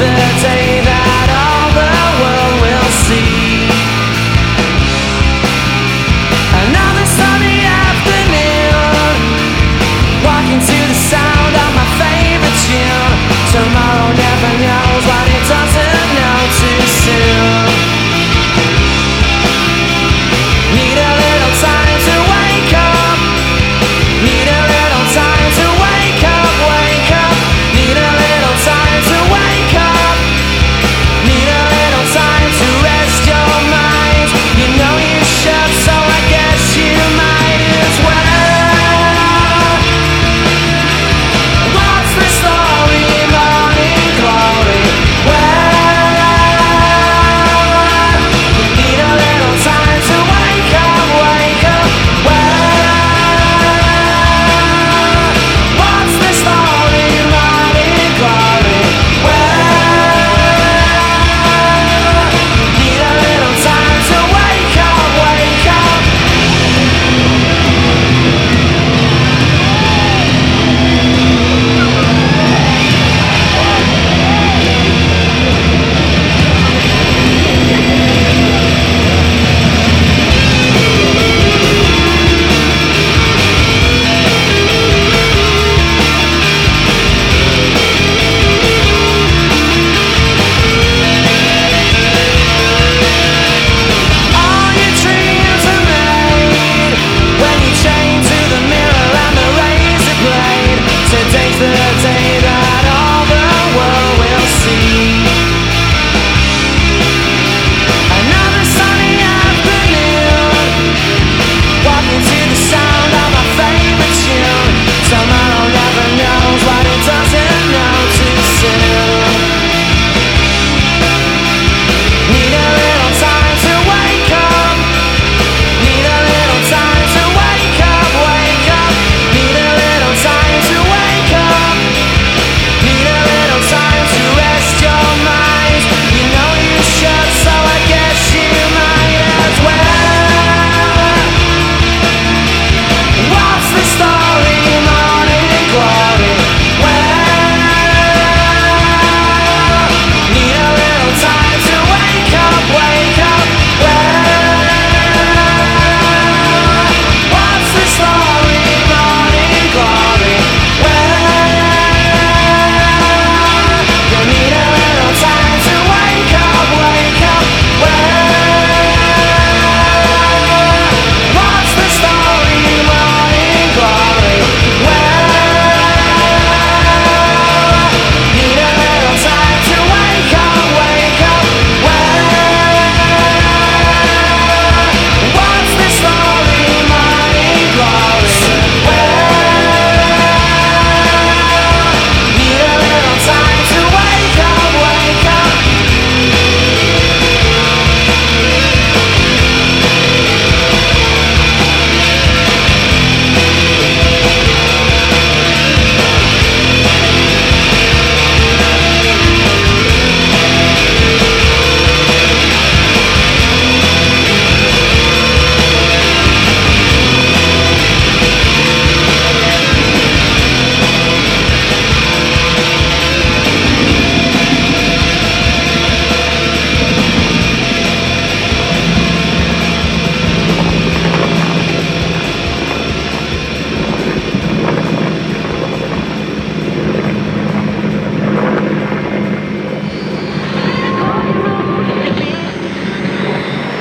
success